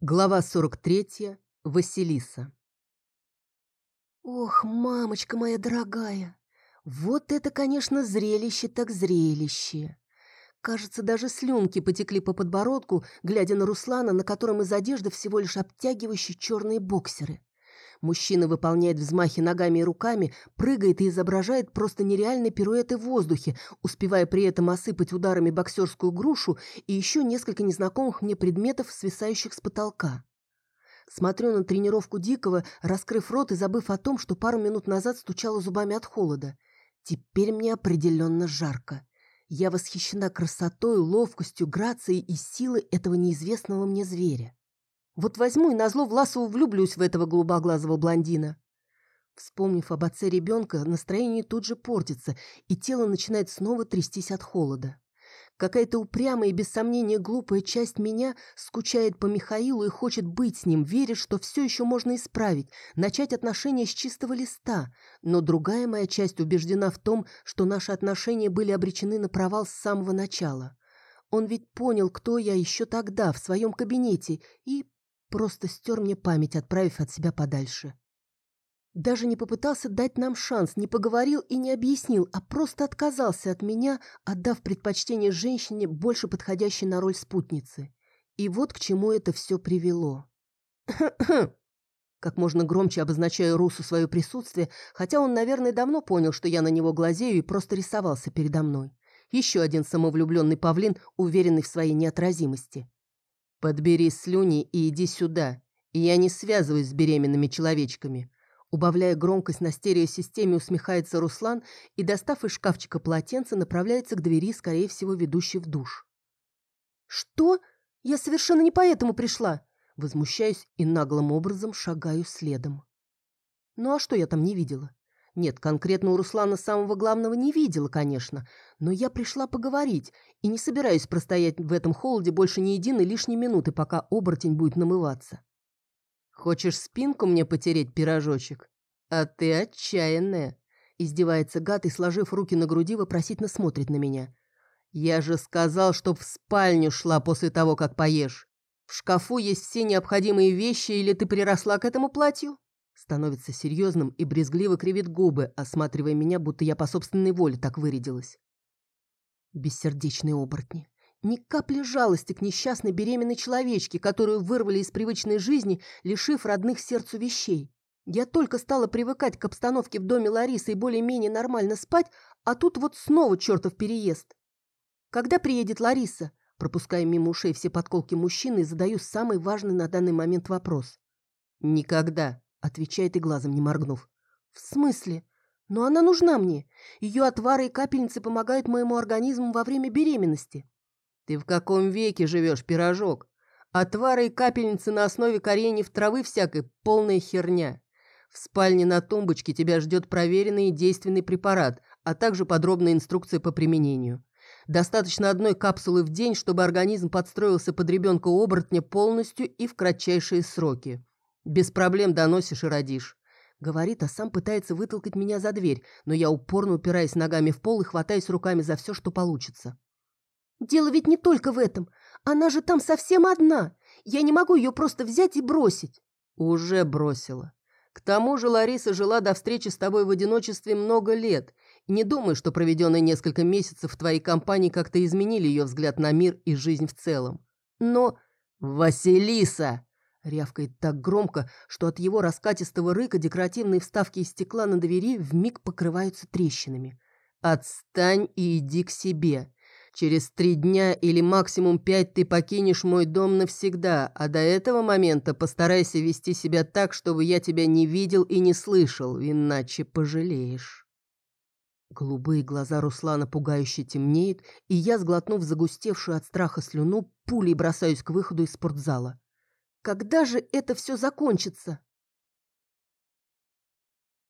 Глава 43. Василиса. Ох, мамочка моя дорогая, вот это, конечно, зрелище так зрелище. Кажется, даже слюнки потекли по подбородку, глядя на Руслана, на котором из одежды всего лишь обтягивающие черные боксеры. Мужчина выполняет взмахи ногами и руками, прыгает и изображает просто нереальные пируэты в воздухе, успевая при этом осыпать ударами боксерскую грушу и еще несколько незнакомых мне предметов, свисающих с потолка. Смотрю на тренировку Дикого, раскрыв рот и забыв о том, что пару минут назад стучала зубами от холода. Теперь мне определенно жарко. Я восхищена красотой, ловкостью, грацией и силой этого неизвестного мне зверя. Вот возьму и назло Власову влюблюсь в этого голубоглазого блондина. Вспомнив об отце ребенка, настроение тут же портится, и тело начинает снова трястись от холода. Какая-то упрямая и без сомнения глупая часть меня скучает по Михаилу и хочет быть с ним, верит, что все еще можно исправить, начать отношения с чистого листа. Но другая моя часть убеждена в том, что наши отношения были обречены на провал с самого начала. Он ведь понял, кто я еще тогда, в своем кабинете, и Просто стер мне память, отправив от себя подальше. Даже не попытался дать нам шанс, не поговорил и не объяснил, а просто отказался от меня, отдав предпочтение женщине, больше подходящей на роль спутницы. И вот к чему это все привело. Как можно громче обозначаю Русу свое присутствие, хотя он, наверное, давно понял, что я на него глазею и просто рисовался передо мной. Еще один самовлюбленный павлин, уверенный в своей неотразимости. «Подбери слюни и иди сюда. Я не связываюсь с беременными человечками». Убавляя громкость на стереосистеме, усмехается Руслан и, достав из шкафчика полотенце, направляется к двери, скорее всего, ведущей в душ. «Что? Я совершенно не поэтому пришла!» Возмущаюсь и наглым образом шагаю следом. Ну а что я там не видела? Нет, конкретно у Руслана самого главного не видела, конечно, но я пришла поговорить и не собираюсь простоять в этом холоде больше ни единой лишней минуты, пока оборотень будет намываться. «Хочешь спинку мне потереть, пирожочек? А ты отчаянная!» Издевается гад и, сложив руки на груди, вопросительно смотрит на меня. «Я же сказал, чтоб в спальню шла после того, как поешь. В шкафу есть все необходимые вещи, или ты приросла к этому платью?» Становится серьезным и брезгливо кривит губы, осматривая меня, будто я по собственной воле так вырядилась. Бессердечные оборотни. Ни капли жалости к несчастной беременной человечке, которую вырвали из привычной жизни, лишив родных сердцу вещей. Я только стала привыкать к обстановке в доме Ларисы и более-менее нормально спать, а тут вот снова чертов переезд. Когда приедет Лариса? Пропуская мимо ушей все подколки мужчины, задаю самый важный на данный момент вопрос. Никогда. Отвечает и глазом не моргнув. В смысле? Но она нужна мне. Ее отвары и капельницы помогают моему организму во время беременности. Ты в каком веке живешь, пирожок? Отвары и капельницы на основе кореньев травы всякой – полная херня. В спальне на тумбочке тебя ждет проверенный и действенный препарат, а также подробная инструкция по применению. Достаточно одной капсулы в день, чтобы организм подстроился под ребенка-оборотня полностью и в кратчайшие сроки. Без проблем доносишь и родишь. Говорит, а сам пытается вытолкать меня за дверь, но я упорно упираюсь ногами в пол и хватаюсь руками за все, что получится. Дело ведь не только в этом. Она же там совсем одна. Я не могу ее просто взять и бросить. Уже бросила. К тому же Лариса жила до встречи с тобой в одиночестве много лет. не думай, что проведенные несколько месяцев в твоей компании как-то изменили ее взгляд на мир и жизнь в целом. Но... Василиса! Рявкает так громко, что от его раскатистого рыка декоративные вставки из стекла на двери вмиг покрываются трещинами. «Отстань и иди к себе. Через три дня или максимум пять ты покинешь мой дом навсегда, а до этого момента постарайся вести себя так, чтобы я тебя не видел и не слышал, иначе пожалеешь». Голубые глаза Руслана пугающе темнеют, и я, сглотнув загустевшую от страха слюну, пулей бросаюсь к выходу из спортзала. Когда же это все закончится?